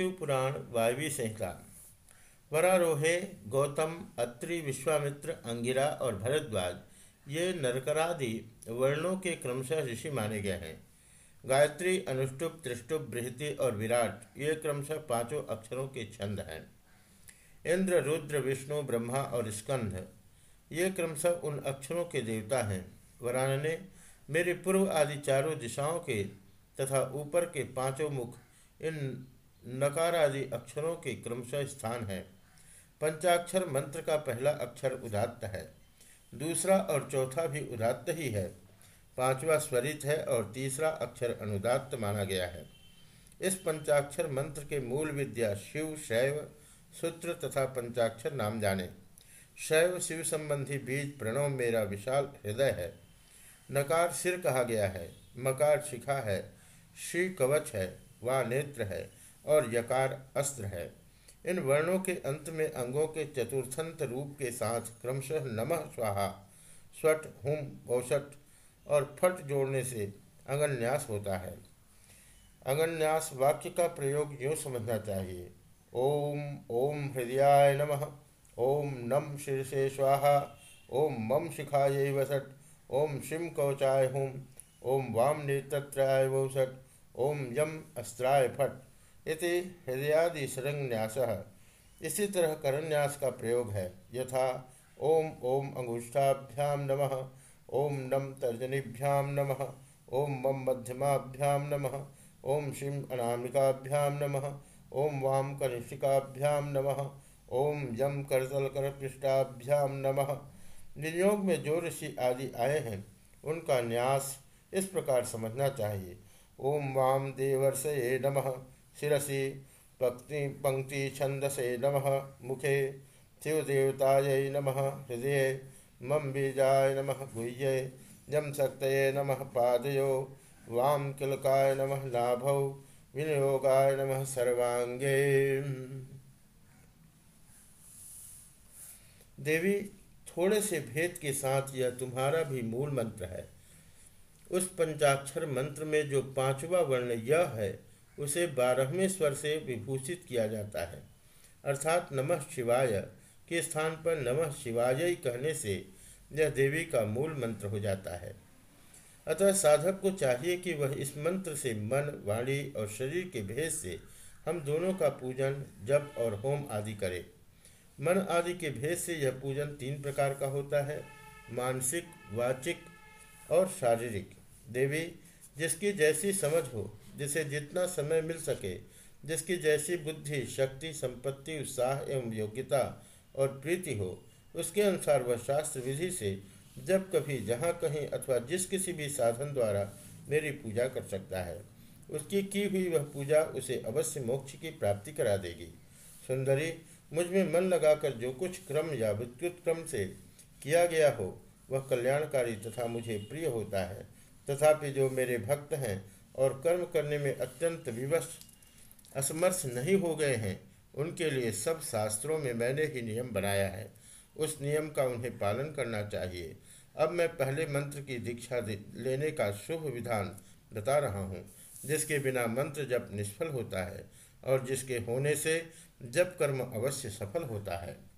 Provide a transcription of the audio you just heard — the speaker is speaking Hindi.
शिवपुराण वायवी संहिता। वरारोहे, गौतम, अत्रि, विश्वामित्र, अंगिरा और भरद्वाज, ये नरकरादि वर्णों के क्रमशः ऋषि माने गए हैं। गायत्री, अनुष्टुप, त्रिष्टुप, बृहति और विराट, ये क्रमशः पाँचों अक्षरों के छंद हैं। इंद्र, रुद्र, विष्णु, ब्रह्मा और स्कंध, ये क्रमशः उन अक्षरों के देवता हैं। वरानने मेरे पूर्व आदि चारों दिशाओं के तथा ऊपर के पाँचों मुख इन नकार आदि अक्षरों के क्रमशः स्थान है। पंचाक्षर मंत्र का पहला अक्षर उदात्त है। दूसरा और चौथा भी उदात्त ही है। पांचवा स्वरित है और तीसरा अक्षर अनुदात्त माना गया है। इस पंचाक्षर मंत्र के मूल विद्या शिव, शैव, सूत्र तथा पंचाक्षर नाम जाने। शैव शिव संबंधी बीज प्रणव मेरा विशाल हृदय है। नकार सिर कहा गया है, मकार शिखा है श्री कवच है वा नेत्र है। और यकार अस्त्र है। इन वर्णों के अंत में अंगों के चतुर्थंत रूप के साथ क्रमशः नमः स्वाहा, स्वट, हुम औषट और फट जोड़ने से अंगन्यास होता है। अंगन्यास वाक्य का प्रयोग यूँ समझना चाहिए। ओम ओम हृदयाय नमः, ओम नम शीर्षे स्वाहा, ओम मम शिखाय वसट, ओम शिम कौचाय हुम, ओम वाम नेत्राय वौसट, ओम यम अस्त्राय फट। इति हृदयादि सरंगन्यास इसी तरह करन्यास का प्रयोग है। यथा ओम ओम अंगुष्ठाभ्याम नमः, ओम नम तर्जनीभ्याम नमः, ओम मम मध्यमाभ्याम नमः, ओम शिम अनामिकाभ्याम नमः, ओम वाम कनिष्ठिकाभ्याम नमः, ओम यम करतल कर पृष्ठाभ्याम नमः। नियोग में जो ऋषि आदि आए हैं, उनका न्यास इस प्रकार समझना चाहिए। ओम वाम देवर्षये नम शिसी पंक्ति पंक्ति छंदसे नम मुखे शिवदेवताय नम हृदय मम बीजाय नम गुह्ये यम शक्त नम पादयो वाम किलकाय नम लाभौ विनियोगाय नम सर्वांगे देवी, थोड़े से भेद के साथ यह तुम्हारा भी मूल मंत्र है। उस पंचाक्षर मंत्र में जो पांचवा वर्ण यह है उसे बारहवें स्वर से विभूषित किया जाता है। अर्थात नमः शिवाय के स्थान पर नमः शिवाय कहने से यह देवी का मूल मंत्र हो जाता है। अतः साधक को चाहिए कि वह इस मंत्र से मन, वाणी और शरीर के भेद से हम दोनों का पूजन, जप और होम आदि करे। मन आदि के भेद से यह पूजन तीन प्रकार का होता है, मानसिक, वाचिक और शारीरिक। देवी, जिसकी जैसी समझ हो जिसे जितना समय मिल सके, जिसकी जैसी बुद्धि, शक्ति, संपत्ति, उत्साह एवं योग्यता और प्रीति हो, उसके अनुसार वह शास्त्र विधि से जब कभी, जहाँ कहीं अथवा जिस किसी भी साधन द्वारा मेरी पूजा कर सकता है, उसकी की हुई वह पूजा उसे अवश्य मोक्ष की प्राप्ति करा देगी। सुंदरी, मुझमें मन लगाकर जो कुछ क्रम या विद्युत क्रम से किया गया हो, वह कल्याणकारी तथा मुझे प्रिय होता है। तथापि जो मेरे भक्त हैं और कर्म करने में अत्यंत विवश, असमर्थ नहीं हो गए हैं। उनके लिए सब शास्त्रों में मैंने ही नियम बनाया है। उस नियम का उन्हें पालन करना चाहिए। अब मैं पहले मंत्र की दीक्षा लेने का शुभ विधान बता रहा हूँ, जिसके बिना मंत्र जब निष्फल होता है और जिसके होने से जब कर्म अवश्य सफल होता है।